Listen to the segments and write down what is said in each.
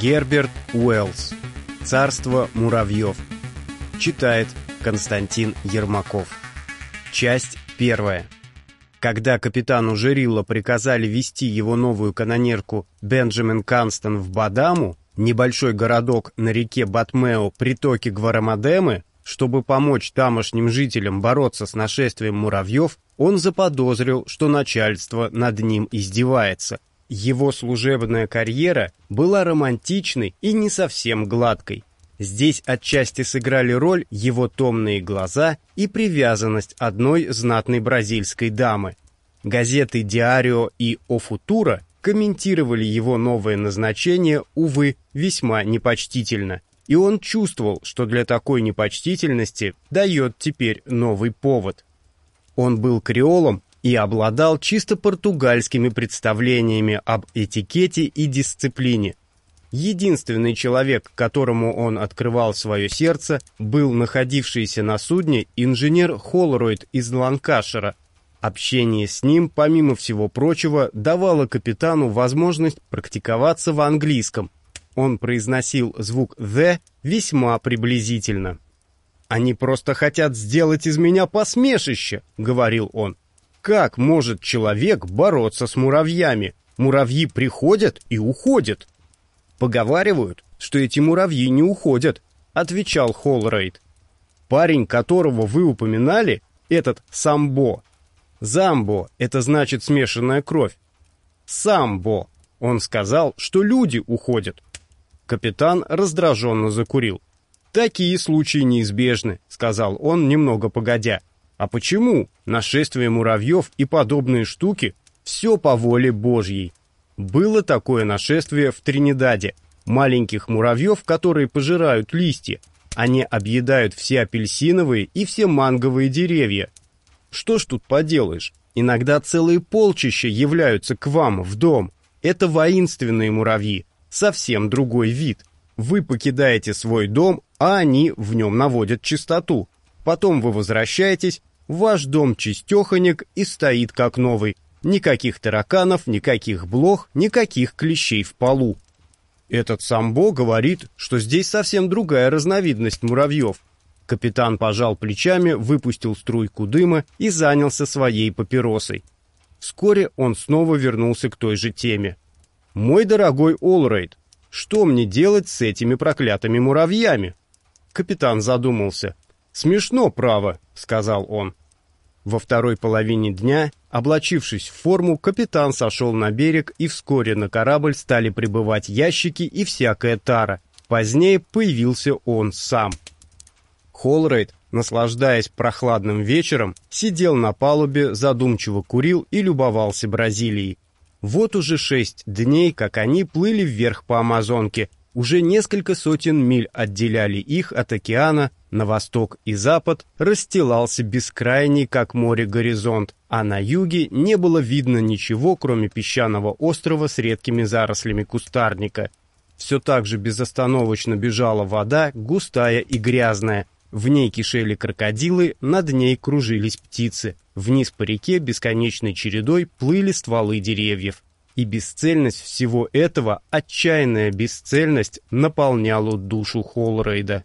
Герберт Уэллс. Царство муравьев. Читает Константин Ермаков. Часть первая. Когда капитану Жерилла приказали вести его новую канонерку Бенджамин Канстон в Бадаму, небольшой городок на реке Батмео, притоке Гварамадемы, чтобы помочь тамошним жителям бороться с нашествием муравьев, он заподозрил, что начальство над ним издевается – его служебная карьера была романтичной и не совсем гладкой. Здесь отчасти сыграли роль его томные глаза и привязанность одной знатной бразильской дамы. Газеты «Диарио» и «О Футура» комментировали его новое назначение, увы, весьма непочтительно. И он чувствовал, что для такой непочтительности дает теперь новый повод. Он был креолом и обладал чисто португальскими представлениями об этикете и дисциплине. Единственный человек, которому он открывал свое сердце, был находившийся на судне инженер Холройд из Ланкашера. Общение с ним, помимо всего прочего, давало капитану возможность практиковаться в английском. Он произносил звук «the» весьма приблизительно. «Они просто хотят сделать из меня посмешище», — говорил он. Как может человек бороться с муравьями? Муравьи приходят и уходят. Поговаривают, что эти муравьи не уходят, отвечал Холрейд. Парень, которого вы упоминали, этот Самбо. Замбо — это значит смешанная кровь. Самбо. Он сказал, что люди уходят. Капитан раздраженно закурил. «Такие случаи неизбежны», — сказал он немного погодя. А почему? Нашествие муравьев и подобные штуки – все по воле Божьей. Было такое нашествие в Тринидаде. Маленьких муравьев, которые пожирают листья. Они объедают все апельсиновые и все манговые деревья. Что ж тут поделаешь? Иногда целые полчища являются к вам в дом. Это воинственные муравьи, совсем другой вид. Вы покидаете свой дом, а они в нем наводят чистоту. Потом вы возвращаетесь, ваш дом чистеханек и стоит как новый. Никаких тараканов, никаких блох, никаких клещей в полу. Этот самбо говорит, что здесь совсем другая разновидность муравьев. Капитан пожал плечами, выпустил струйку дыма и занялся своей папиросой. Вскоре он снова вернулся к той же теме. «Мой дорогой Олрейд, что мне делать с этими проклятыми муравьями?» Капитан задумался. «Смешно, право», — сказал он. Во второй половине дня, облачившись в форму, капитан сошел на берег, и вскоре на корабль стали прибывать ящики и всякая тара. Позднее появился он сам. Холрейд, наслаждаясь прохладным вечером, сидел на палубе, задумчиво курил и любовался Бразилией. Вот уже шесть дней, как они плыли вверх по Амазонке, уже несколько сотен миль отделяли их от океана, на восток и запад расстилался бескрайний, как море, горизонт, а на юге не было видно ничего, кроме песчаного острова с редкими зарослями кустарника. Все так же безостановочно бежала вода, густая и грязная. В ней кишели крокодилы, над ней кружились птицы. Вниз по реке бесконечной чередой плыли стволы деревьев. И бесцельность всего этого, отчаянная бесцельность, наполняла душу Холрейда.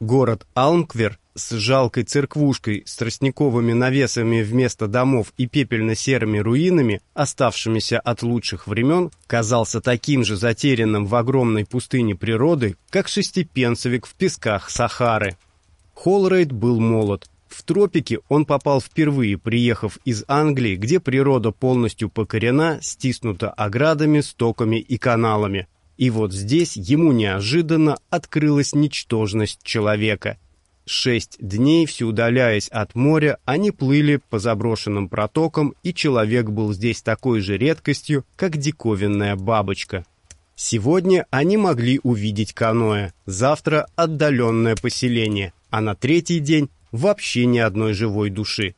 Город Алмквер с жалкой церквушкой с тростниковыми навесами вместо домов и пепельно-серыми руинами, оставшимися от лучших времен, казался таким же затерянным в огромной пустыне природы, как шестипенцевик в песках Сахары. Холрейд был молод, в тропики он попал впервые, приехав из Англии, где природа полностью покорена, стиснута оградами, стоками и каналами. И вот здесь ему неожиданно открылась ничтожность человека. Шесть дней, все удаляясь от моря, они плыли по заброшенным протокам, и человек был здесь такой же редкостью, как диковинная бабочка. Сегодня они могли увидеть каноэ, завтра отдаленное поселение, а на третий день вообще ни одной живой души.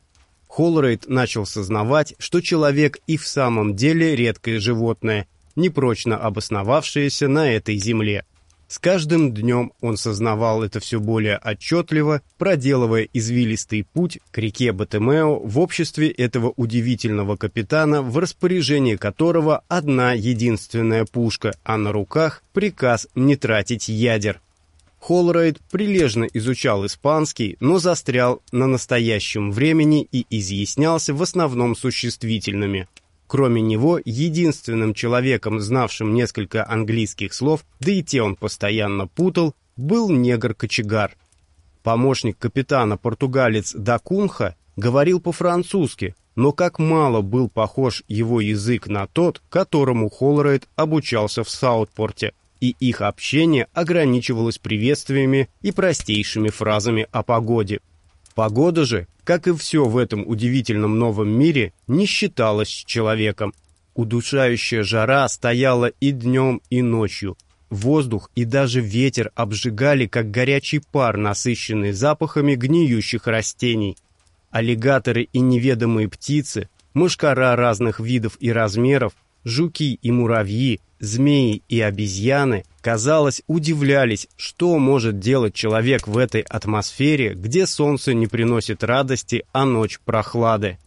Холрейд начал сознавать, что человек и в самом деле редкое животное, непрочно обосновавшееся на этой земле. С каждым днем он сознавал это все более отчетливо, проделывая извилистый путь к реке Батемео в обществе этого удивительного капитана, в распоряжении которого одна единственная пушка, а на руках приказ не тратить ядер. Холрайд прилежно изучал испанский, но застрял на настоящем времени и изъяснялся в основном существительными – Кроме него, единственным человеком, знавшим несколько английских слов, да и те он постоянно путал, был негр-кочегар. Помощник капитана португалец Дакунха говорил по-французски, но как мало был похож его язык на тот, которому Холрайт обучался в Саутпорте, и их общение ограничивалось приветствиями и простейшими фразами о погоде. Погода же, как и все в этом удивительном новом мире, не считалась человеком. Удушающая жара стояла и днем, и ночью. Воздух и даже ветер обжигали, как горячий пар, насыщенный запахами гниющих растений. Аллигаторы и неведомые птицы, мышкара разных видов и размеров, жуки и муравьи, змеи и обезьяны, казалось, удивлялись, что может делать человек в этой атмосфере, где солнце не приносит радости, а ночь прохлады.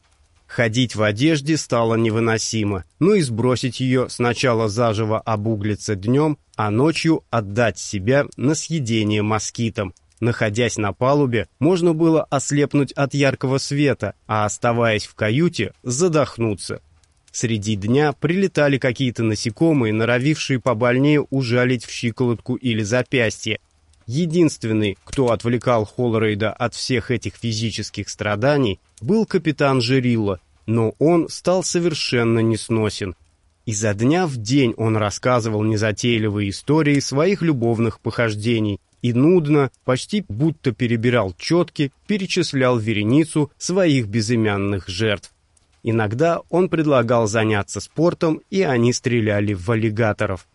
Ходить в одежде стало невыносимо, но и сбросить ее сначала заживо обуглиться днем, а ночью отдать себя на съедение москитам. Находясь на палубе, можно было ослепнуть от яркого света, а оставаясь в каюте, задохнуться. Среди дня прилетали какие-то насекомые, норовившие побольнее ужалить в щиколотку или запястье. Единственный, кто отвлекал Холлорейда от всех этих физических страданий, был капитан Жерилла, но он стал совершенно несносен. Изо дня в день он рассказывал незатейливые истории своих любовных похождений и нудно, почти будто перебирал четки, перечислял вереницу своих безымянных жертв. Иногда он предлагал заняться спортом, и они стреляли в аллигаторов.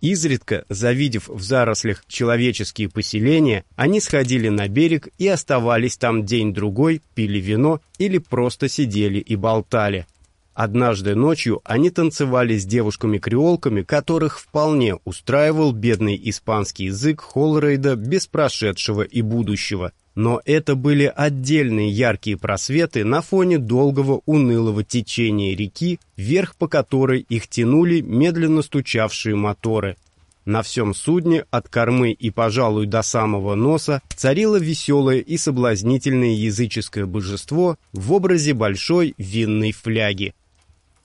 Изредка, завидев в зарослях человеческие поселения, они сходили на берег и оставались там день-другой, пили вино или просто сидели и болтали. Однажды ночью они танцевали с девушками-креолками, которых вполне устраивал бедный испанский язык Холрейда без прошедшего и будущего, но это были отдельные яркие просветы на фоне долгого унылого течения реки, вверх по которой их тянули медленно стучавшие моторы. На всем судне, от кормы и, пожалуй, до самого носа, царило веселое и соблазнительное языческое божество в образе большой винной фляги.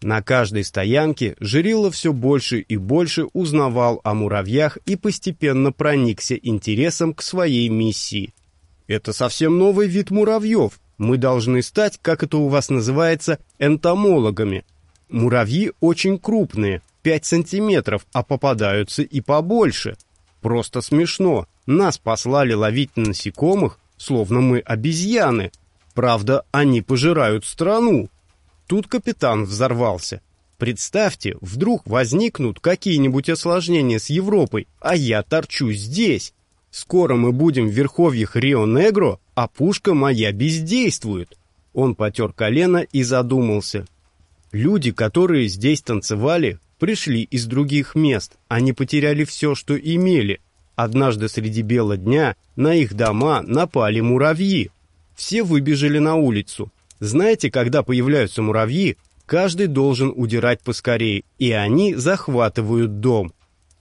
На каждой стоянке Жирило все больше и больше узнавал о муравьях и постепенно проникся интересом к своей миссии. Это совсем новый вид муравьев. Мы должны стать, как это у вас называется, энтомологами. Муравьи очень крупные, 5 сантиметров, а попадаются и побольше. Просто смешно. Нас послали ловить насекомых, словно мы обезьяны. Правда, они пожирают страну. Тут капитан взорвался. Представьте, вдруг возникнут какие-нибудь осложнения с Европой, а я торчу здесь. Скоро мы будем в верховьях Рио-Негро, а пушка моя бездействует. Он потер колено и задумался. Люди, которые здесь танцевали, пришли из других мест. Они потеряли все, что имели. Однажды среди бела дня на их дома напали муравьи. Все выбежали на улицу. Знаете, когда появляются муравьи, каждый должен удирать поскорее, и они захватывают дом.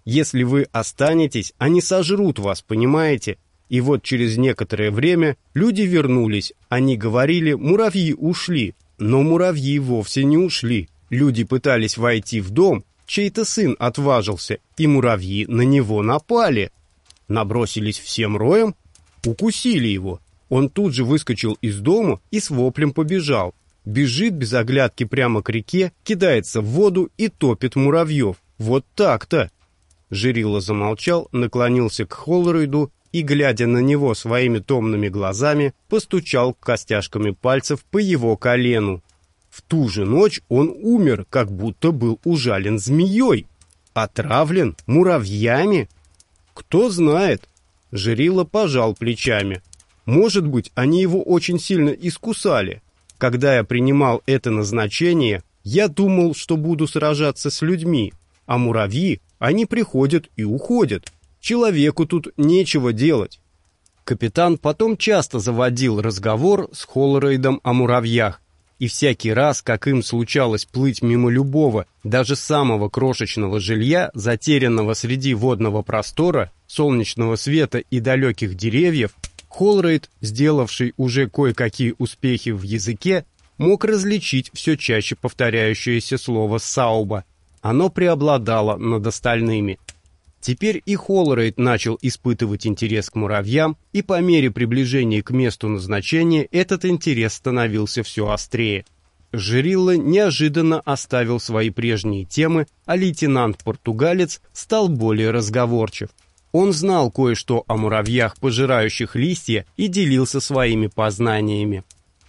Если вы останетесь, они сожрут вас, понимаете? И вот через некоторое время люди вернулись. Они говорили, муравьи ушли. Но муравьи вовсе не ушли. Люди пытались войти в дом, чей-то сын отважился, и муравьи на него напали. Набросились всем роем, укусили его. Он тут же выскочил из дома и с воплем побежал. Бежит без оглядки прямо к реке, кидается в воду и топит муравьев. Вот так-то! Жирилла замолчал, наклонился к Холлорейду и, глядя на него своими томными глазами, постучал костяшками пальцев по его колену. В ту же ночь он умер, как будто был ужален змеей. Отравлен муравьями? Кто знает? Жирилла пожал плечами. Может быть, они его очень сильно искусали. Когда я принимал это назначение, я думал, что буду сражаться с людьми, а муравьи они приходят и уходят. Человеку тут нечего делать. Капитан потом часто заводил разговор с Холлорейдом о муравьях, и всякий раз, как им случалось плыть мимо любого, даже самого крошечного жилья, затерянного среди водного простора, солнечного света и далеких деревьев, Холрейд, сделавший уже кое-какие успехи в языке, мог различить все чаще повторяющееся слово «сауба». Оно преобладало над остальными. Теперь и Холлорейд начал испытывать интерес к муравьям, и по мере приближения к месту назначения этот интерес становился все острее. Жирилла неожиданно оставил свои прежние темы, а лейтенант-португалец стал более разговорчив. Он знал кое-что о муравьях, пожирающих листья, и делился своими познаниями.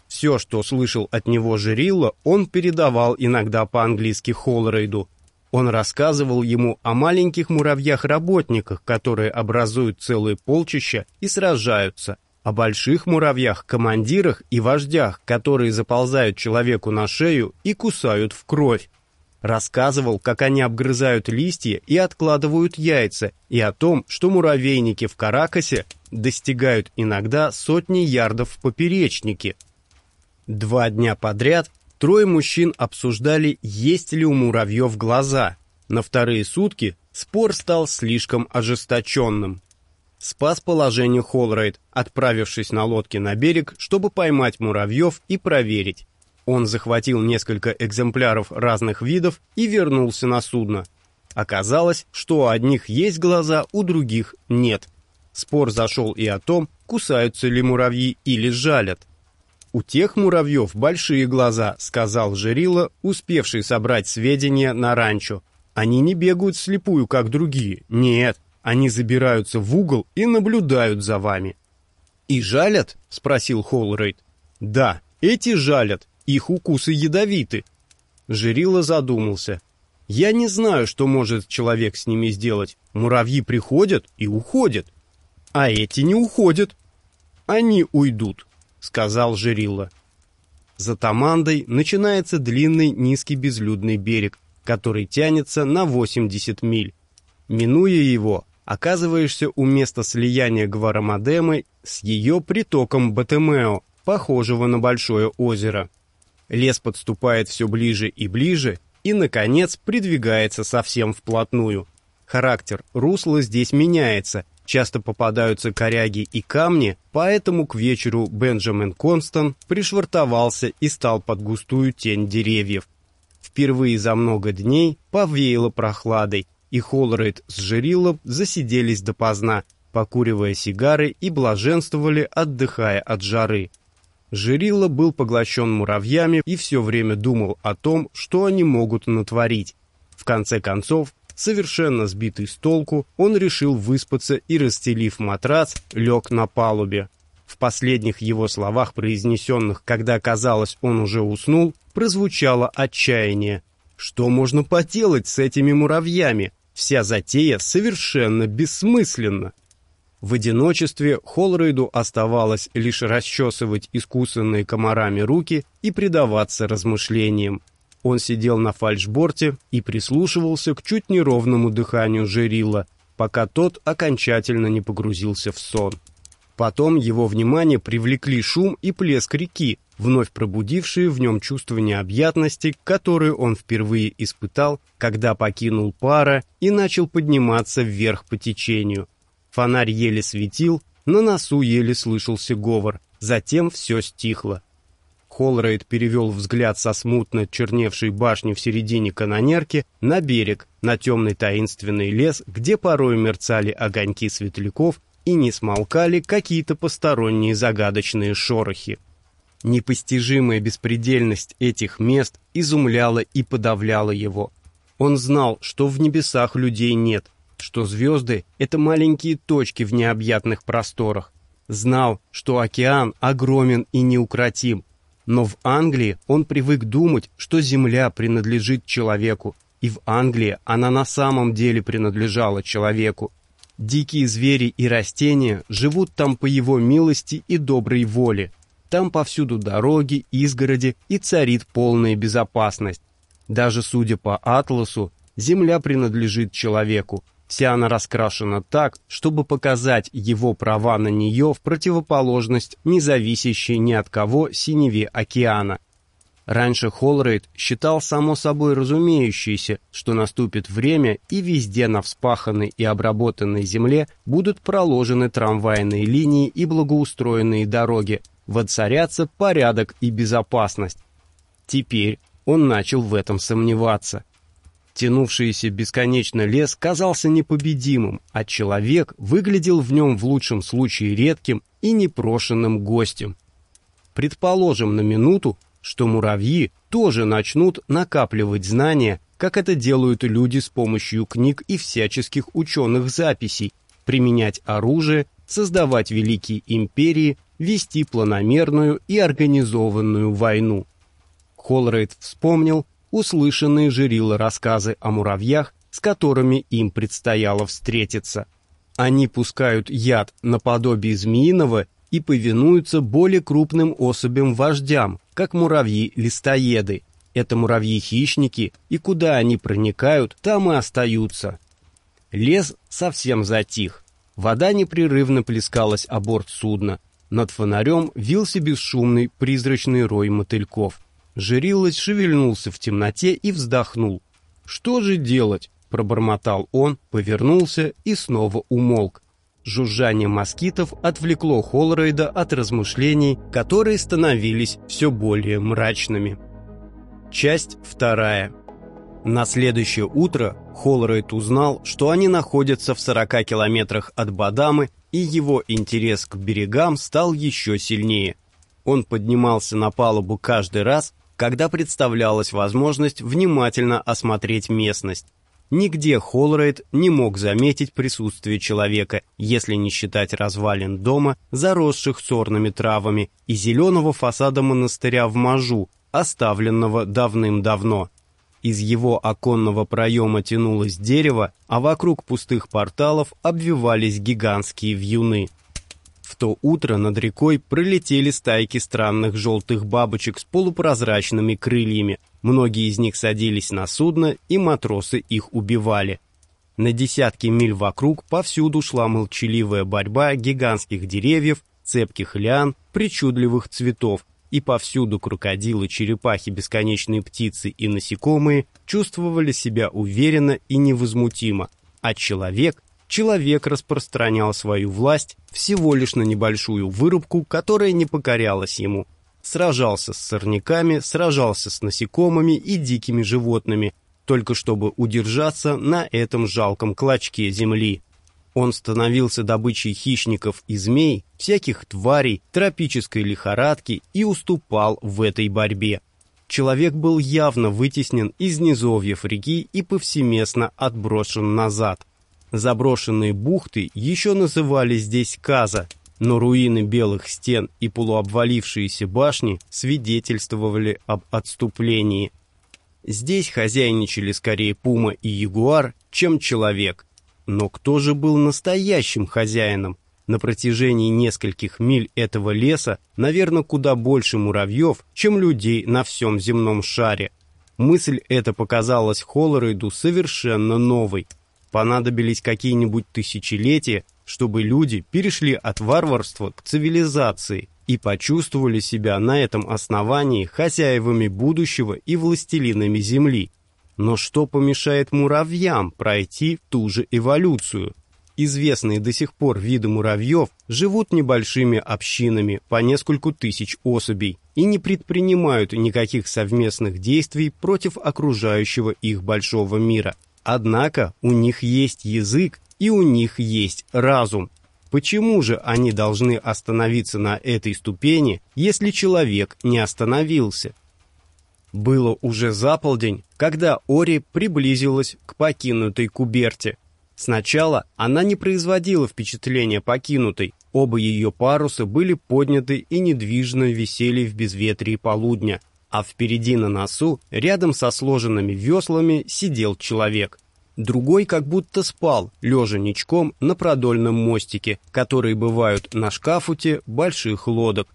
Все, что слышал от него Жирилла, он передавал иногда по-английски Холлорейду, он рассказывал ему о маленьких муравьях-работниках, которые образуют целые полчища и сражаются, о больших муравьях-командирах и вождях, которые заползают человеку на шею и кусают в кровь. Рассказывал, как они обгрызают листья и откладывают яйца, и о том, что муравейники в Каракасе достигают иногда сотни ярдов в поперечнике. Два дня подряд Трое мужчин обсуждали, есть ли у муравьев глаза. На вторые сутки спор стал слишком ожесточенным. Спас положение Холрайт, отправившись на лодке на берег, чтобы поймать муравьев и проверить. Он захватил несколько экземпляров разных видов и вернулся на судно. Оказалось, что у одних есть глаза, у других нет. Спор зашел и о том, кусаются ли муравьи или жалят. «У тех муравьев большие глаза», — сказал Жерила, успевший собрать сведения на ранчо. «Они не бегают слепую, как другие. Нет, они забираются в угол и наблюдают за вами». «И жалят?» — спросил Холлрейд. «Да, эти жалят. Их укусы ядовиты». Жерила задумался. «Я не знаю, что может человек с ними сделать. Муравьи приходят и уходят. А эти не уходят. Они уйдут. — сказал Жирилла. За Тамандой начинается длинный низкий безлюдный берег, который тянется на 80 миль. Минуя его, оказываешься у места слияния Гварамадемы с ее притоком Батемео, похожего на большое озеро. Лес подступает все ближе и ближе и, наконец, придвигается совсем вплотную. Характер русла здесь меняется – часто попадаются коряги и камни, поэтому к вечеру Бенджамин Констан пришвартовался и стал под густую тень деревьев. Впервые за много дней повеяло прохладой, и Холрейд с Жерилом засиделись допоздна, покуривая сигары и блаженствовали, отдыхая от жары. Жерилла был поглощен муравьями и все время думал о том, что они могут натворить. В конце концов, Совершенно сбитый с толку, он решил выспаться и, расстелив матрац, лег на палубе. В последних его словах, произнесенных, когда, казалось, он уже уснул, прозвучало отчаяние. Что можно поделать с этими муравьями? Вся затея совершенно бессмысленна. В одиночестве Холрейду оставалось лишь расчесывать искусанные комарами руки и предаваться размышлениям. Он сидел на фальшборте и прислушивался к чуть неровному дыханию Жерила, пока тот окончательно не погрузился в сон. Потом его внимание привлекли шум и плеск реки, вновь пробудившие в нем чувство необъятности, которое он впервые испытал, когда покинул пара и начал подниматься вверх по течению. Фонарь еле светил, на носу еле слышался говор, затем все стихло. Холрейд перевел взгляд со смутно черневшей башни в середине канонерки на берег, на темный таинственный лес, где порой мерцали огоньки светляков и не смолкали какие-то посторонние загадочные шорохи. Непостижимая беспредельность этих мест изумляла и подавляла его. Он знал, что в небесах людей нет, что звезды — это маленькие точки в необъятных просторах. Знал, что океан огромен и неукротим, но в Англии он привык думать, что земля принадлежит человеку, и в Англии она на самом деле принадлежала человеку. Дикие звери и растения живут там по его милости и доброй воле. Там повсюду дороги, изгороди и царит полная безопасность. Даже судя по атласу, земля принадлежит человеку. Вся она раскрашена так, чтобы показать его права на нее в противоположность независящей ни от кого синеве океана. Раньше Холрейд считал само собой разумеющееся, что наступит время и везде на вспаханной и обработанной земле будут проложены трамвайные линии и благоустроенные дороги, воцарятся порядок и безопасность. Теперь он начал в этом сомневаться. Тянувшийся бесконечно лес казался непобедимым, а человек выглядел в нем в лучшем случае редким и непрошенным гостем. Предположим на минуту, что муравьи тоже начнут накапливать знания, как это делают люди с помощью книг и всяческих ученых записей, применять оружие, создавать великие империи, вести планомерную и организованную войну. Холрейд вспомнил, услышанные Жирила рассказы о муравьях, с которыми им предстояло встретиться. Они пускают яд наподобие змеиного и повинуются более крупным особям-вождям, как муравьи-листоеды. Это муравьи-хищники, и куда они проникают, там и остаются. Лес совсем затих. Вода непрерывно плескалась о борт судна. Над фонарем вился бесшумный призрачный рой мотыльков. Жирилось шевельнулся в темноте и вздохнул. «Что же делать?» — пробормотал он, повернулся и снова умолк. Жужжание москитов отвлекло Холрейда от размышлений, которые становились все более мрачными. Часть вторая. На следующее утро Холрейд узнал, что они находятся в 40 километрах от Бадамы, и его интерес к берегам стал еще сильнее. Он поднимался на палубу каждый раз, когда представлялась возможность внимательно осмотреть местность. Нигде Холрейд не мог заметить присутствие человека, если не считать развалин дома, заросших сорными травами, и зеленого фасада монастыря в Мажу, оставленного давным-давно. Из его оконного проема тянулось дерево, а вокруг пустых порталов обвивались гигантские вьюны. То утро над рекой пролетели стайки странных желтых бабочек с полупрозрачными крыльями. Многие из них садились на судно, и матросы их убивали. На десятки миль вокруг повсюду шла молчаливая борьба гигантских деревьев, цепких лиан, причудливых цветов, и повсюду крокодилы, черепахи, бесконечные птицы и насекомые чувствовали себя уверенно и невозмутимо, а человек человек распространял свою власть всего лишь на небольшую вырубку, которая не покорялась ему. Сражался с сорняками, сражался с насекомыми и дикими животными, только чтобы удержаться на этом жалком клочке земли. Он становился добычей хищников и змей, всяких тварей, тропической лихорадки и уступал в этой борьбе. Человек был явно вытеснен из низовьев реки и повсеместно отброшен назад. Заброшенные бухты еще называли здесь Каза, но руины белых стен и полуобвалившиеся башни свидетельствовали об отступлении. Здесь хозяйничали скорее пума и ягуар, чем человек. Но кто же был настоящим хозяином? На протяжении нескольких миль этого леса, наверное, куда больше муравьев, чем людей на всем земном шаре. Мысль эта показалась Холлорейду совершенно новой – понадобились какие-нибудь тысячелетия, чтобы люди перешли от варварства к цивилизации и почувствовали себя на этом основании хозяевами будущего и властелинами Земли. Но что помешает муравьям пройти ту же эволюцию? Известные до сих пор виды муравьев живут небольшими общинами по нескольку тысяч особей и не предпринимают никаких совместных действий против окружающего их большого мира – Однако у них есть язык и у них есть разум. Почему же они должны остановиться на этой ступени, если человек не остановился? Было уже за полдень, когда Ори приблизилась к покинутой Куберте. Сначала она не производила впечатления покинутой, оба ее паруса были подняты и недвижно висели в безветрии полудня, а впереди на носу, рядом со сложенными веслами, сидел человек. Другой как будто спал, лежа ничком на продольном мостике, которые бывают на шкафуте больших лодок.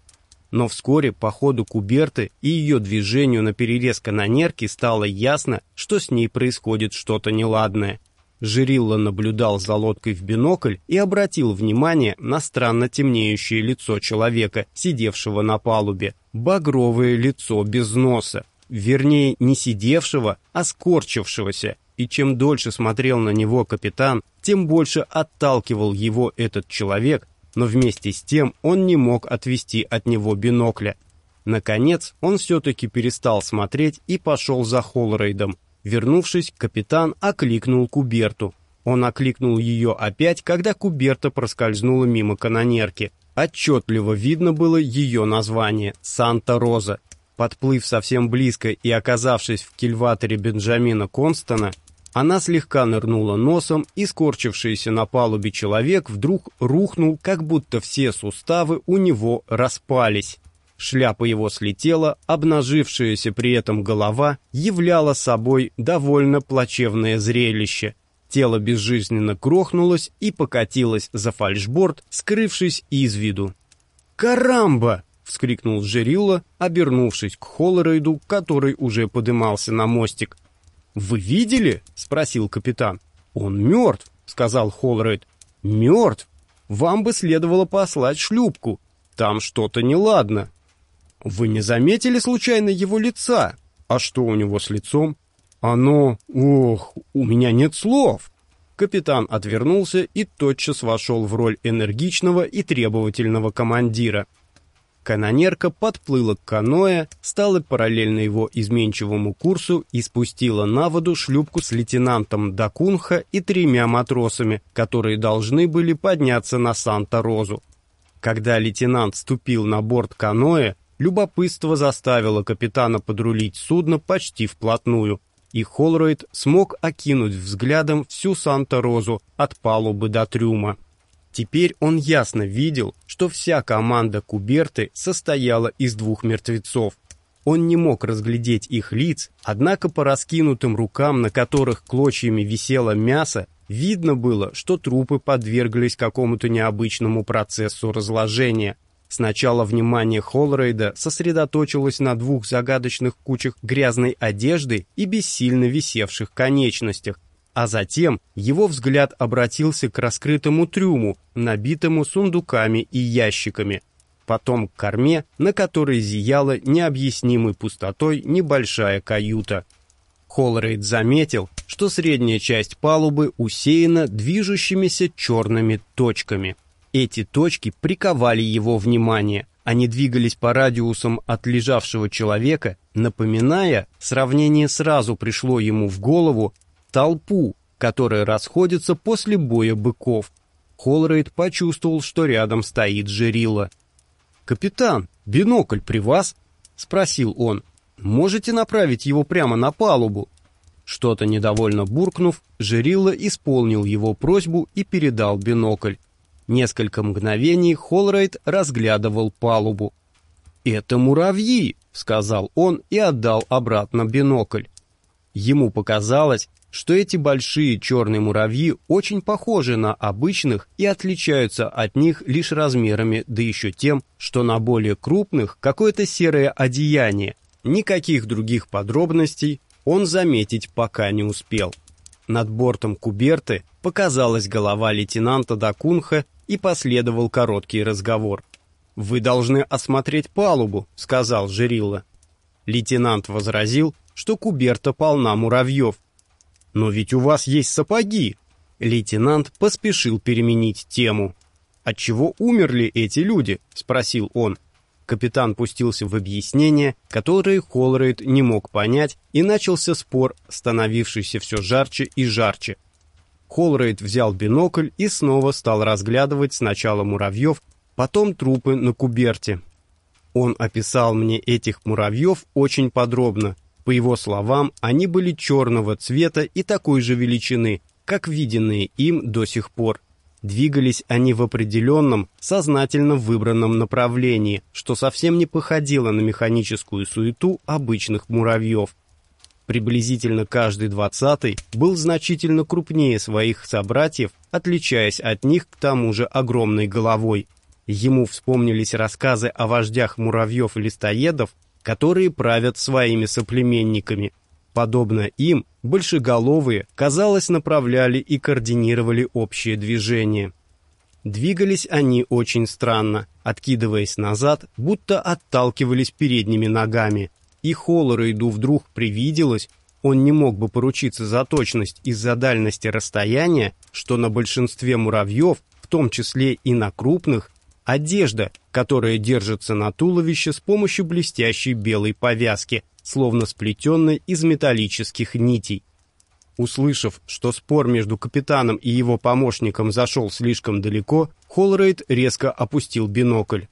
Но вскоре по ходу Куберты и ее движению на перерез канонерки стало ясно, что с ней происходит что-то неладное. Жирилла наблюдал за лодкой в бинокль и обратил внимание на странно темнеющее лицо человека, сидевшего на палубе. Багровое лицо без носа. Вернее, не сидевшего, а скорчившегося. И чем дольше смотрел на него капитан, тем больше отталкивал его этот человек, но вместе с тем он не мог отвести от него бинокля. Наконец, он все-таки перестал смотреть и пошел за Холрейдом. Вернувшись, капитан окликнул Куберту. Он окликнул ее опять, когда Куберта проскользнула мимо канонерки. Отчетливо видно было ее название — Санта-Роза. Подплыв совсем близко и оказавшись в кильваторе Бенджамина Констона, она слегка нырнула носом, и скорчившийся на палубе человек вдруг рухнул, как будто все суставы у него распались. Шляпа его слетела, обнажившаяся при этом голова являла собой довольно плачевное зрелище. Тело безжизненно крохнулось и покатилось за фальшборд, скрывшись из виду. «Карамба!» — вскрикнул Жерилла, обернувшись к Холлорейду, который уже подымался на мостик. «Вы видели?» — спросил капитан. «Он мертв», — сказал Холлорейд. «Мертв? Вам бы следовало послать шлюпку. Там что-то неладно». Вы не заметили случайно его лица? А что у него с лицом? Оно... Ох, у меня нет слов. Капитан отвернулся и тотчас вошел в роль энергичного и требовательного командира. Канонерка подплыла к каноэ, стала параллельно его изменчивому курсу и спустила на воду шлюпку с лейтенантом Дакунха и тремя матросами, которые должны были подняться на Санта-Розу. Когда лейтенант ступил на борт каноэ, Любопытство заставило капитана подрулить судно почти вплотную, и Холройд смог окинуть взглядом всю Санта-Розу от палубы до трюма. Теперь он ясно видел, что вся команда Куберты состояла из двух мертвецов. Он не мог разглядеть их лиц, однако по раскинутым рукам, на которых клочьями висело мясо, видно было, что трупы подверглись какому-то необычному процессу разложения, Сначала внимание Холрейда сосредоточилось на двух загадочных кучах грязной одежды и бессильно висевших конечностях, а затем его взгляд обратился к раскрытому трюму, набитому сундуками и ящиками, потом к корме, на которой зияла необъяснимой пустотой небольшая каюта. Холрейд заметил, что средняя часть палубы усеяна движущимися черными точками. Эти точки приковали его внимание. Они двигались по радиусам от лежавшего человека, напоминая, сравнение сразу пришло ему в голову, толпу, которая расходится после боя быков. Холрейд почувствовал, что рядом стоит Жерила. «Капитан, бинокль при вас?» — спросил он. «Можете направить его прямо на палубу?» Что-то недовольно буркнув, Жерилла исполнил его просьбу и передал бинокль. Несколько мгновений Холрайт разглядывал палубу. «Это муравьи!» — сказал он и отдал обратно бинокль. Ему показалось, что эти большие черные муравьи очень похожи на обычных и отличаются от них лишь размерами, да еще тем, что на более крупных какое-то серое одеяние. Никаких других подробностей он заметить пока не успел. Над бортом Куберты показалась голова лейтенанта Дакунха и последовал короткий разговор. «Вы должны осмотреть палубу», — сказал Жерилла. Лейтенант возразил, что Куберта полна муравьев. «Но ведь у вас есть сапоги!» Лейтенант поспешил переменить тему. «Отчего умерли эти люди?» — спросил он. Капитан пустился в объяснение, которые Холрейд не мог понять, и начался спор, становившийся все жарче и жарче. Холрейд взял бинокль и снова стал разглядывать сначала муравьев, потом трупы на куберте. Он описал мне этих муравьев очень подробно. По его словам, они были черного цвета и такой же величины, как виденные им до сих пор. Двигались они в определенном, сознательно выбранном направлении, что совсем не походило на механическую суету обычных муравьев. Приблизительно каждый двадцатый был значительно крупнее своих собратьев, отличаясь от них к тому же огромной головой. Ему вспомнились рассказы о вождях муравьев и листоедов, которые правят своими соплеменниками. Подобно им, большеголовые, казалось, направляли и координировали общее движение. Двигались они очень странно, откидываясь назад, будто отталкивались передними ногами. И Холлорейду вдруг привиделось, он не мог бы поручиться за точность из-за дальности расстояния, что на большинстве муравьев, в том числе и на крупных, одежда, которая держится на туловище с помощью блестящей белой повязки, словно сплетенной из металлических нитей. Услышав, что спор между капитаном и его помощником зашел слишком далеко, Холрейд резко опустил бинокль.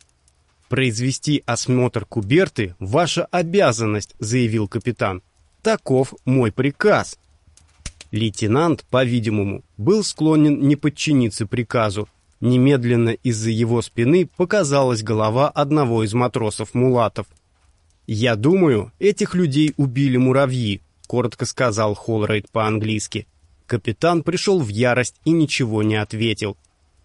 «Произвести осмотр Куберты — ваша обязанность», — заявил капитан. «Таков мой приказ». Лейтенант, по-видимому, был склонен не подчиниться приказу. Немедленно из-за его спины показалась голова одного из матросов-мулатов. «Я думаю, этих людей убили муравьи», коротко сказал Холрейд по-английски. Капитан пришел в ярость и ничего не ответил.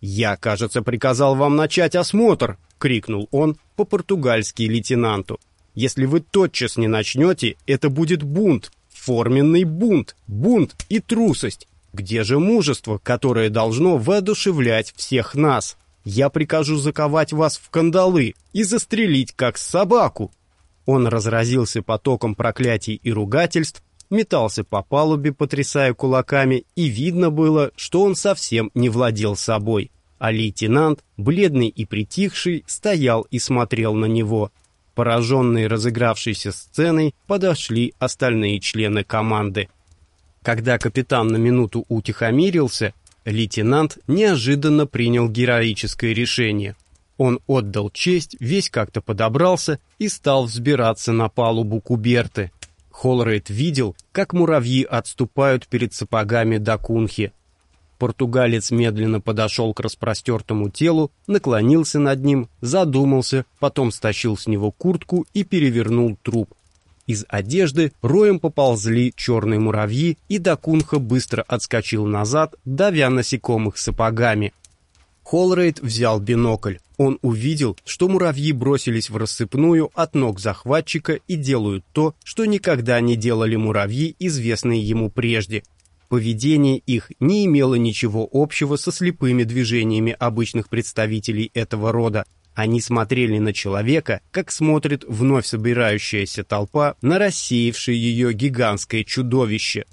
«Я, кажется, приказал вам начать осмотр!» — крикнул он по-португальски лейтенанту. «Если вы тотчас не начнете, это будет бунт, форменный бунт, бунт и трусость. Где же мужество, которое должно воодушевлять всех нас? Я прикажу заковать вас в кандалы и застрелить, как собаку!» Он разразился потоком проклятий и ругательств, метался по палубе, потрясая кулаками, и видно было, что он совсем не владел собой. А лейтенант, бледный и притихший, стоял и смотрел на него. Пораженные разыгравшейся сценой, подошли остальные члены команды. Когда капитан на минуту утихомирился, лейтенант неожиданно принял героическое решение. Он отдал честь, весь как-то подобрался и стал взбираться на палубу Куберты. Холрейд видел, как муравьи отступают перед сапогами до кунхи. Португалец медленно подошел к распростертому телу, наклонился над ним, задумался, потом стащил с него куртку и перевернул труп. Из одежды роем поползли черные муравьи, и Дакунха быстро отскочил назад, давя насекомых сапогами. Холрейд взял бинокль. Он увидел, что муравьи бросились в рассыпную от ног захватчика и делают то, что никогда не делали муравьи, известные ему прежде. Поведение их не имело ничего общего со слепыми движениями обычных представителей этого рода. Они смотрели на человека, как смотрит вновь собирающаяся толпа на рассеявшее ее гигантское чудовище.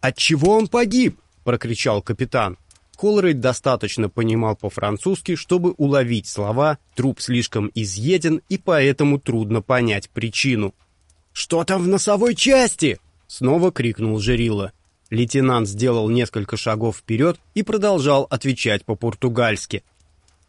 «Отчего он погиб?» — прокричал капитан. Холрейд достаточно понимал по-французски, чтобы уловить слова «труп слишком изъеден» и поэтому трудно понять причину. «Что там в носовой части?» — снова крикнул Жерилла. Лейтенант сделал несколько шагов вперед и продолжал отвечать по-португальски.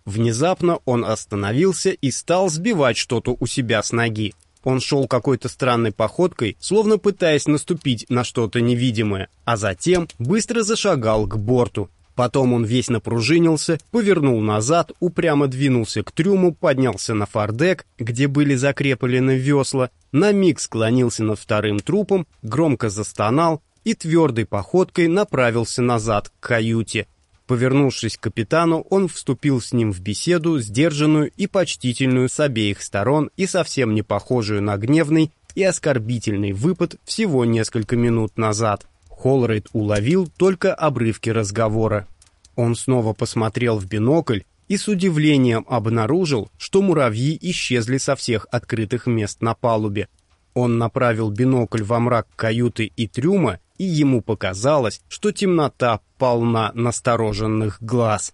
Внезапно он остановился и стал сбивать что-то у себя с ноги. Он шел какой-то странной походкой, словно пытаясь наступить на что-то невидимое, а затем быстро зашагал к борту. Потом он весь напружинился, повернул назад, упрямо двинулся к трюму, поднялся на фардек, где были закреплены весла, на миг склонился над вторым трупом, громко застонал и твердой походкой направился назад к каюте. Повернувшись к капитану, он вступил с ним в беседу, сдержанную и почтительную с обеих сторон и совсем не похожую на гневный и оскорбительный выпад всего несколько минут назад. Холрейд уловил только обрывки разговора. Он снова посмотрел в бинокль и с удивлением обнаружил, что муравьи исчезли со всех открытых мест на палубе. Он направил бинокль во мрак каюты и трюма, и ему показалось, что темнота полна настороженных глаз.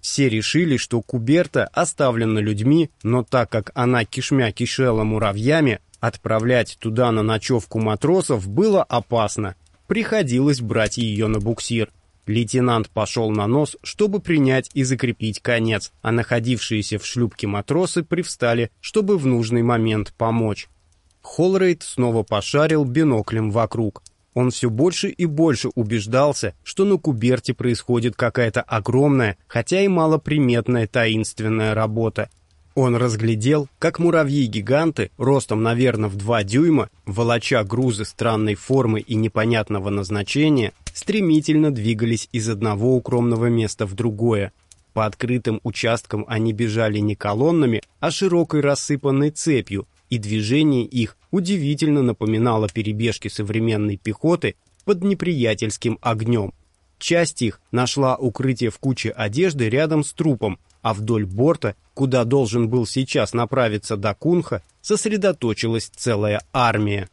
Все решили, что Куберта оставлена людьми, но так как она кишмя кишела муравьями, отправлять туда на ночевку матросов было опасно, приходилось брать ее на буксир. Лейтенант пошел на нос, чтобы принять и закрепить конец, а находившиеся в шлюпке матросы привстали, чтобы в нужный момент помочь. Холрейд снова пошарил биноклем вокруг. Он все больше и больше убеждался, что на Куберте происходит какая-то огромная, хотя и малоприметная таинственная работа, он разглядел, как муравьи-гиганты, ростом, наверное, в два дюйма, волоча грузы странной формы и непонятного назначения, стремительно двигались из одного укромного места в другое. По открытым участкам они бежали не колоннами, а широкой рассыпанной цепью, и движение их удивительно напоминало перебежки современной пехоты под неприятельским огнем. Часть их нашла укрытие в куче одежды рядом с трупом, а вдоль борта, куда должен был сейчас направиться Дакунха, сосредоточилась целая армия.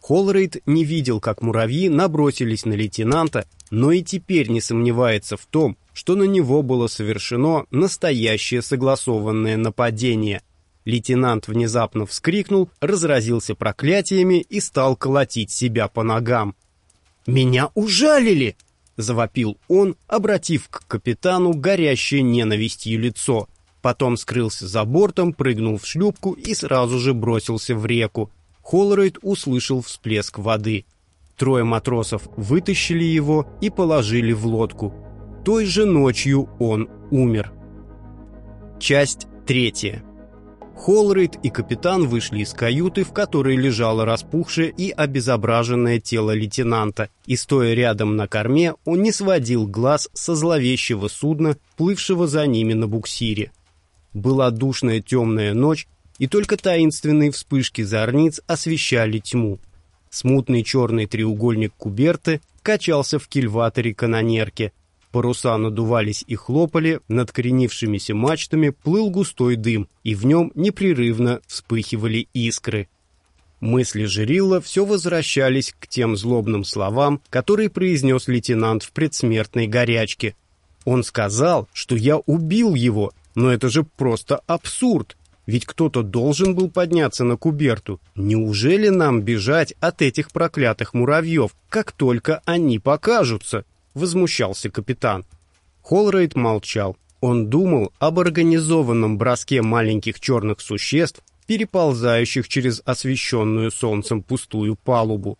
Холрейд не видел, как муравьи набросились на лейтенанта, но и теперь не сомневается в том, что на него было совершено настоящее согласованное нападение. Лейтенант внезапно вскрикнул, разразился проклятиями и стал колотить себя по ногам. «Меня ужалили!» — завопил он, обратив к капитану горящее ненавистью лицо. Потом скрылся за бортом, прыгнул в шлюпку и сразу же бросился в реку. Холлорейд услышал всплеск воды. Трое матросов вытащили его и положили в лодку. Той же ночью он умер. Часть третья. Холрейд и капитан вышли из каюты, в которой лежало распухшее и обезображенное тело лейтенанта, и, стоя рядом на корме, он не сводил глаз со зловещего судна, плывшего за ними на буксире. Была душная темная ночь, и только таинственные вспышки зорниц освещали тьму. Смутный черный треугольник Куберты качался в кильваторе канонерки. Паруса надувались и хлопали, над кренившимися мачтами плыл густой дым, и в нем непрерывно вспыхивали искры. Мысли Жерилла все возвращались к тем злобным словам, которые произнес лейтенант в предсмертной горячке. Он сказал, что я убил его, но это же просто абсурд. Ведь кто-то должен был подняться на Куберту. Неужели нам бежать от этих проклятых муравьев, как только они покажутся? Возмущался капитан. Холрейд молчал. Он думал об организованном броске маленьких черных существ, переползающих через освещенную солнцем пустую палубу.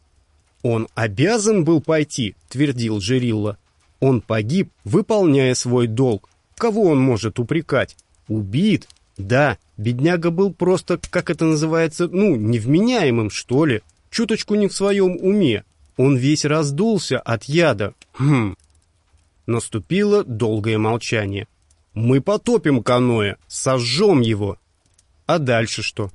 «Он обязан был пойти», — твердил Джерилла. «Он погиб, выполняя свой долг. Кого он может упрекать? Убит, да, бедняга был просто, как это называется, ну, невменяемым, что ли. Чуточку не в своем уме. Он весь раздулся от яда. Хм. Наступило долгое молчание. «Мы потопим каноэ, сожжем его». А дальше что?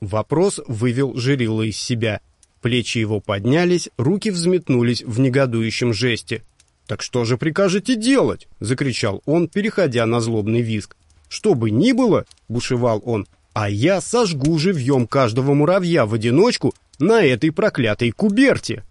Вопрос вывел Жирилла из себя. Плечи его поднялись, руки взметнулись в негодующем жесте. «Так что же прикажете делать?» — закричал он, переходя на злобный визг. Что бы ни было, бушевал он, а я сожгу живьем каждого муравья в одиночку на этой проклятой куберте.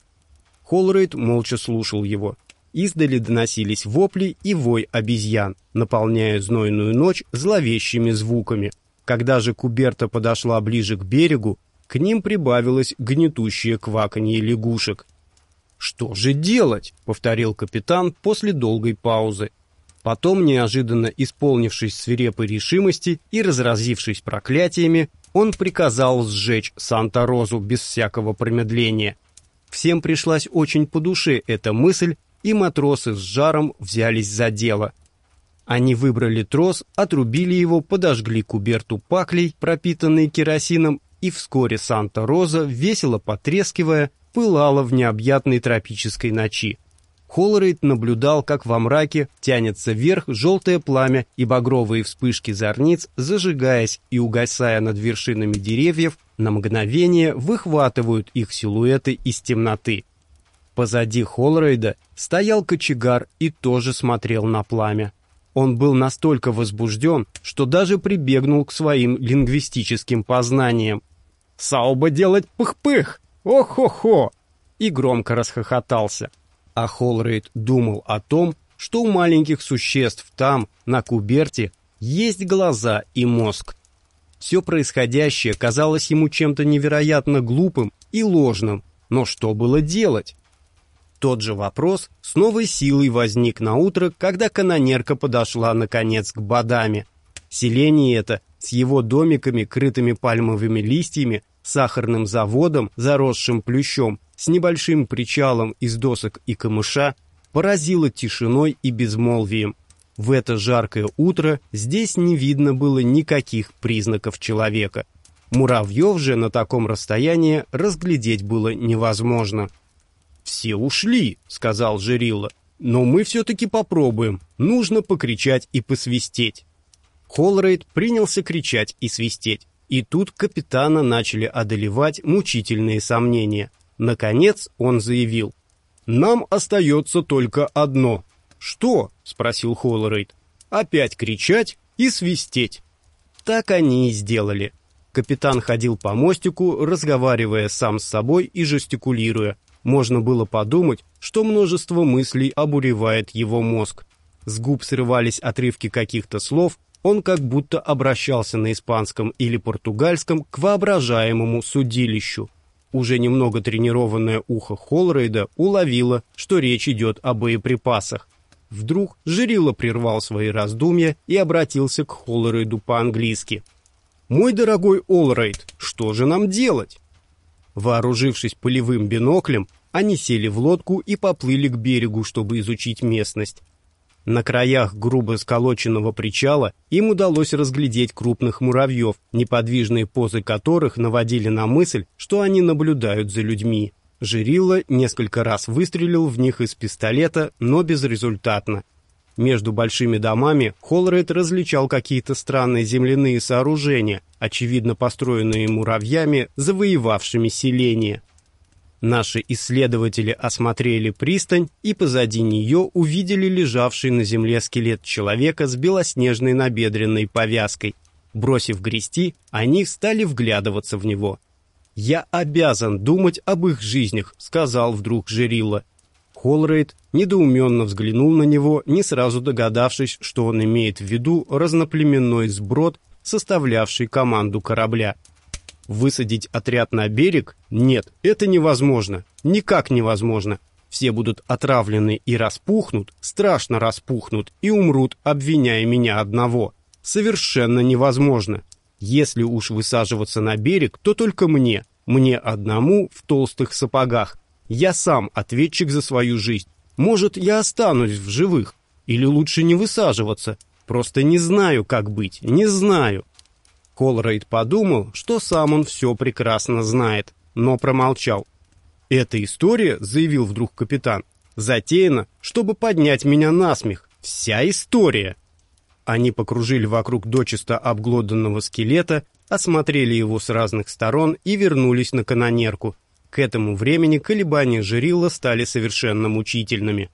Холрейд молча слушал его. Издали доносились вопли и вой обезьян, наполняя знойную ночь зловещими звуками. Когда же куберта подошла ближе к берегу, к ним прибавилось гнетущее кваканье лягушек. «Что же делать?» — повторил капитан после долгой паузы. Потом, неожиданно исполнившись свирепой решимости и разразившись проклятиями, он приказал сжечь Санта-Розу без всякого промедления. Всем пришлась очень по душе эта мысль, и матросы с жаром взялись за дело. Они выбрали трос, отрубили его, подожгли куберту паклей, пропитанной керосином, и вскоре Санта-Роза, весело потрескивая, пылала в необъятной тропической ночи. Холрейд наблюдал, как во мраке тянется вверх желтое пламя и багровые вспышки зорниц, зажигаясь и угасая над вершинами деревьев, на мгновение выхватывают их силуэты из темноты. Позади Холрейда стоял кочегар и тоже смотрел на пламя. Он был настолько возбужден, что даже прибегнул к своим лингвистическим познаниям. «Сауба делать пых-пых! О-хо-хо!» и громко расхохотался а Холрейд думал о том, что у маленьких существ там, на Куберте, есть глаза и мозг. Все происходящее казалось ему чем-то невероятно глупым и ложным, но что было делать? Тот же вопрос с новой силой возник на утро, когда канонерка подошла наконец к Бадаме. Селение это с его домиками, крытыми пальмовыми листьями, сахарным заводом, заросшим плющом, с небольшим причалом из досок и камыша, поразило тишиной и безмолвием. В это жаркое утро здесь не видно было никаких признаков человека. Муравьев же на таком расстоянии разглядеть было невозможно. «Все ушли», — сказал Жерилла. «Но мы все-таки попробуем. Нужно покричать и посвистеть». Холрейд принялся кричать и свистеть. И тут капитана начали одолевать мучительные сомнения. Наконец он заявил. «Нам остается только одно». «Что?» — спросил Холлорейд. «Опять кричать и свистеть». Так они и сделали. Капитан ходил по мостику, разговаривая сам с собой и жестикулируя. Можно было подумать, что множество мыслей обуревает его мозг. С губ срывались отрывки каких-то слов, он как будто обращался на испанском или португальском к воображаемому судилищу. Уже немного тренированное ухо Холрейда уловило, что речь идет о боеприпасах. Вдруг Жирило прервал свои раздумья и обратился к Холрейду по-английски. «Мой дорогой Олрейд, что же нам делать?» Вооружившись полевым биноклем, они сели в лодку и поплыли к берегу, чтобы изучить местность. На краях грубо сколоченного причала им удалось разглядеть крупных муравьев, неподвижные позы которых наводили на мысль, что они наблюдают за людьми. Жирилла несколько раз выстрелил в них из пистолета, но безрезультатно. Между большими домами Холред различал какие-то странные земляные сооружения, очевидно построенные муравьями, завоевавшими селение. Наши исследователи осмотрели пристань и позади нее увидели лежавший на земле скелет человека с белоснежной набедренной повязкой. Бросив грести, они стали вглядываться в него. «Я обязан думать об их жизнях», — сказал вдруг Жерилла. Холрейд недоуменно взглянул на него, не сразу догадавшись, что он имеет в виду разноплеменной сброд, составлявший команду корабля. Высадить отряд на берег? Нет, это невозможно. Никак невозможно. Все будут отравлены и распухнут, страшно распухнут и умрут, обвиняя меня одного. Совершенно невозможно. Если уж высаживаться на берег, то только мне. Мне одному в толстых сапогах. Я сам ответчик за свою жизнь. Может, я останусь в живых. Или лучше не высаживаться. Просто не знаю, как быть. Не знаю. Колрейд подумал, что сам он все прекрасно знает, но промолчал. «Эта история», — заявил вдруг капитан, — «затеяна, чтобы поднять меня на смех. Вся история». Они покружили вокруг дочисто обглоданного скелета, осмотрели его с разных сторон и вернулись на канонерку. К этому времени колебания Жерилла стали совершенно мучительными.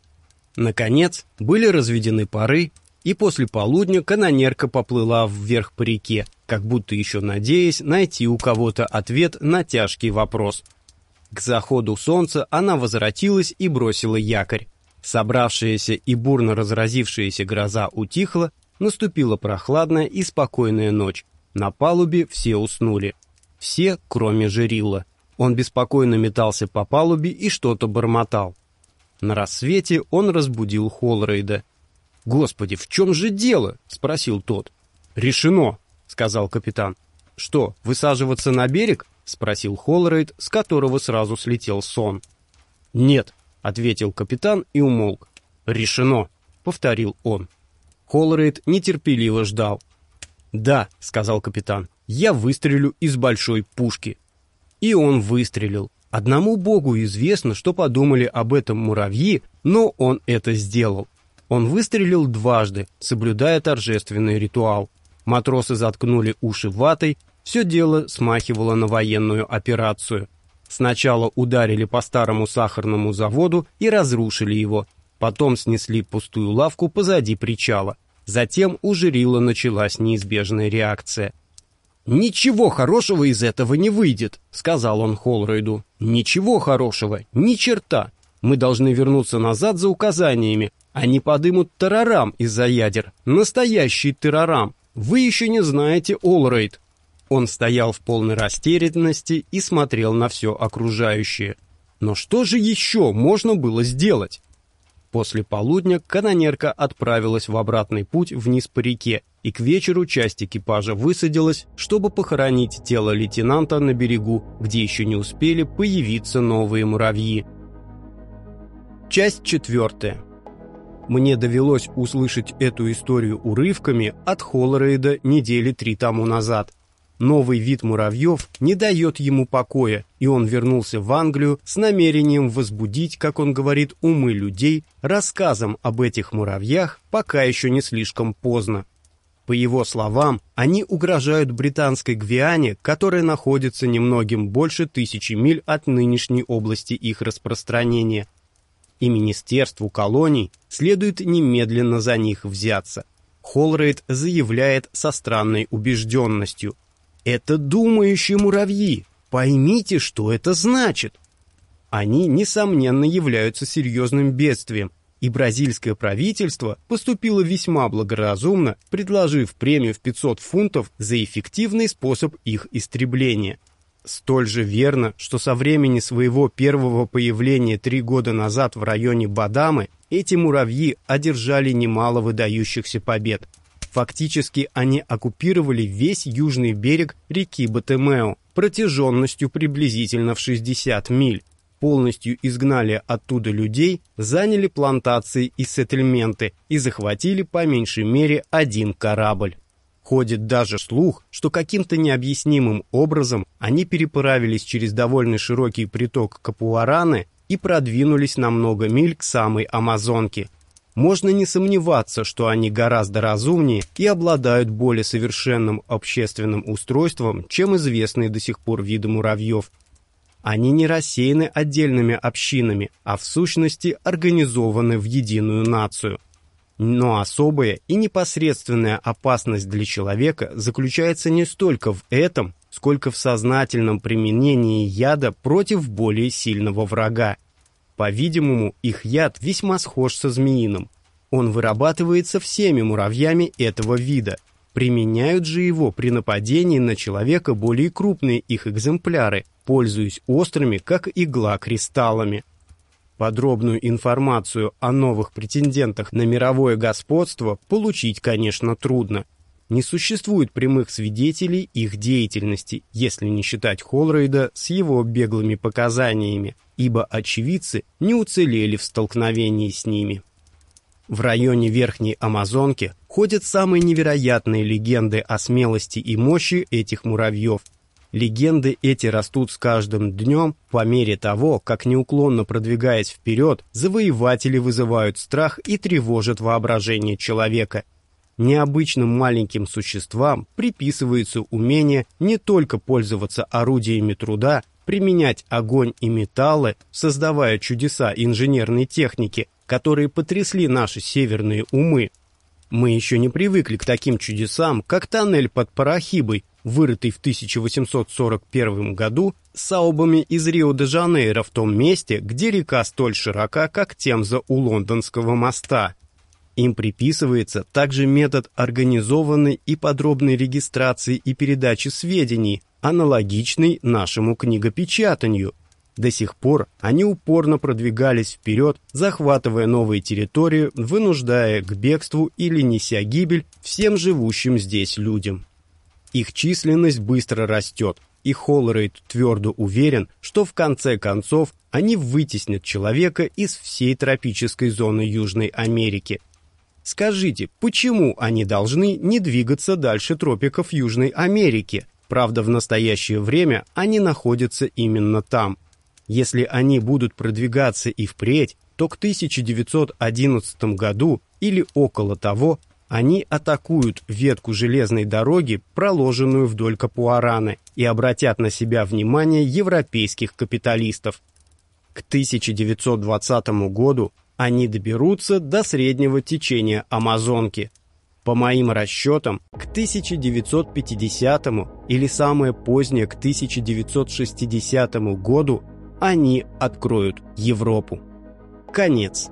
Наконец, были разведены пары, и после полудня канонерка поплыла вверх по реке, как будто еще надеясь найти у кого-то ответ на тяжкий вопрос. К заходу солнца она возвратилась и бросила якорь. Собравшаяся и бурно разразившаяся гроза утихла, наступила прохладная и спокойная ночь. На палубе все уснули. Все, кроме Жерилла. Он беспокойно метался по палубе и что-то бормотал. На рассвете он разбудил Холрейда. «Господи, в чем же дело?» — спросил тот. «Решено», — сказал капитан. «Что, высаживаться на берег?» — спросил Холрейд, с которого сразу слетел сон. «Нет», — ответил капитан и умолк. «Решено», — повторил он. Холрейд нетерпеливо ждал. «Да», — сказал капитан, — «я выстрелю из большой пушки». И он выстрелил. Одному богу известно, что подумали об этом муравьи, но он это сделал. Он выстрелил дважды, соблюдая торжественный ритуал. Матросы заткнули уши ватой, все дело смахивало на военную операцию. Сначала ударили по старому сахарному заводу и разрушили его, потом снесли пустую лавку позади причала. Затем у Жирила началась неизбежная реакция. «Ничего хорошего из этого не выйдет», — сказал он Холройду. «Ничего хорошего, ни черта. Мы должны вернуться назад за указаниями. Они подымут террорам из-за ядер. Настоящий террорам. Вы еще не знаете Олрейд. Он стоял в полной растерянности и смотрел на все окружающее. Но что же еще можно было сделать? После полудня канонерка отправилась в обратный путь вниз по реке, и к вечеру часть экипажа высадилась, чтобы похоронить тело лейтенанта на берегу, где еще не успели появиться новые муравьи. Часть четвертая. Мне довелось услышать эту историю урывками от Холлорейда недели три тому назад. Новый вид муравьев не дает ему покоя, и он вернулся в Англию с намерением возбудить, как он говорит, умы людей рассказом об этих муравьях, пока еще не слишком поздно. По его словам, они угрожают британской Гвиане, которая находится немногим больше тысячи миль от нынешней области их распространения. И Министерству колоний следует немедленно за них взяться. Холрейд заявляет со странной убежденностью. «Это думающие муравьи! Поймите, что это значит!» Они, несомненно, являются серьезным бедствием, и бразильское правительство поступило весьма благоразумно, предложив премию в 500 фунтов за эффективный способ их истребления. Столь же верно, что со времени своего первого появления три года назад в районе Бадамы эти муравьи одержали немало выдающихся побед. Фактически они оккупировали весь южный берег реки Батемео протяженностью приблизительно в 60 миль, полностью изгнали оттуда людей, заняли плантации и сеттельменты и захватили по меньшей мере один корабль. Ходит даже слух, что каким-то необъяснимым образом они переправились через довольно широкий приток Капуараны и продвинулись на много миль к самой Амазонке. Можно не сомневаться, что они гораздо разумнее и обладают более совершенным общественным устройством, чем известные до сих пор виды муравьев, они не рассеяны отдельными общинами, а в сущности организованы в единую нацию. Но особая и непосредственная опасность для человека заключается не столько в этом, сколько в сознательном применении яда против более сильного врага. По-видимому, их яд весьма схож со змеиным. Он вырабатывается всеми муравьями этого вида. Применяют же его при нападении на человека более крупные их экземпляры, пользуясь острыми, как игла, кристаллами. Подробную информацию о новых претендентах на мировое господство получить, конечно, трудно. Не существует прямых свидетелей их деятельности, если не считать Холрейда с его беглыми показаниями, ибо очевидцы не уцелели в столкновении с ними. В районе Верхней Амазонки ходят самые невероятные легенды о смелости и мощи этих муравьев, Легенды эти растут с каждым днем по мере того, как неуклонно продвигаясь вперед, завоеватели вызывают страх и тревожат воображение человека. Необычным маленьким существам приписывается умение не только пользоваться орудиями труда, применять огонь и металлы, создавая чудеса инженерной техники, которые потрясли наши северные умы. Мы еще не привыкли к таким чудесам, как тоннель под Парахибой, вырытый в 1841 году саубами из Рио-де-Жанейро в том месте, где река столь широка, как Темза у Лондонского моста. Им приписывается также метод организованной и подробной регистрации и передачи сведений, аналогичный нашему книгопечатанию. До сих пор они упорно продвигались вперед, захватывая новые территории, вынуждая к бегству или неся гибель всем живущим здесь людям. Их численность быстро растет, и Холлорейд твердо уверен, что в конце концов они вытеснят человека из всей тропической зоны Южной Америки. Скажите, почему они должны не двигаться дальше тропиков Южной Америки? Правда, в настоящее время они находятся именно там. Если они будут продвигаться и впредь, то к 1911 году или около того они атакуют ветку железной дороги, проложенную вдоль Капуараны, и обратят на себя внимание европейских капиталистов. К 1920 году они доберутся до среднего течения Амазонки. По моим расчетам, к 1950 или самое позднее к 1960 году они откроют Европу. Конец.